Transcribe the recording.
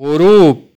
ouro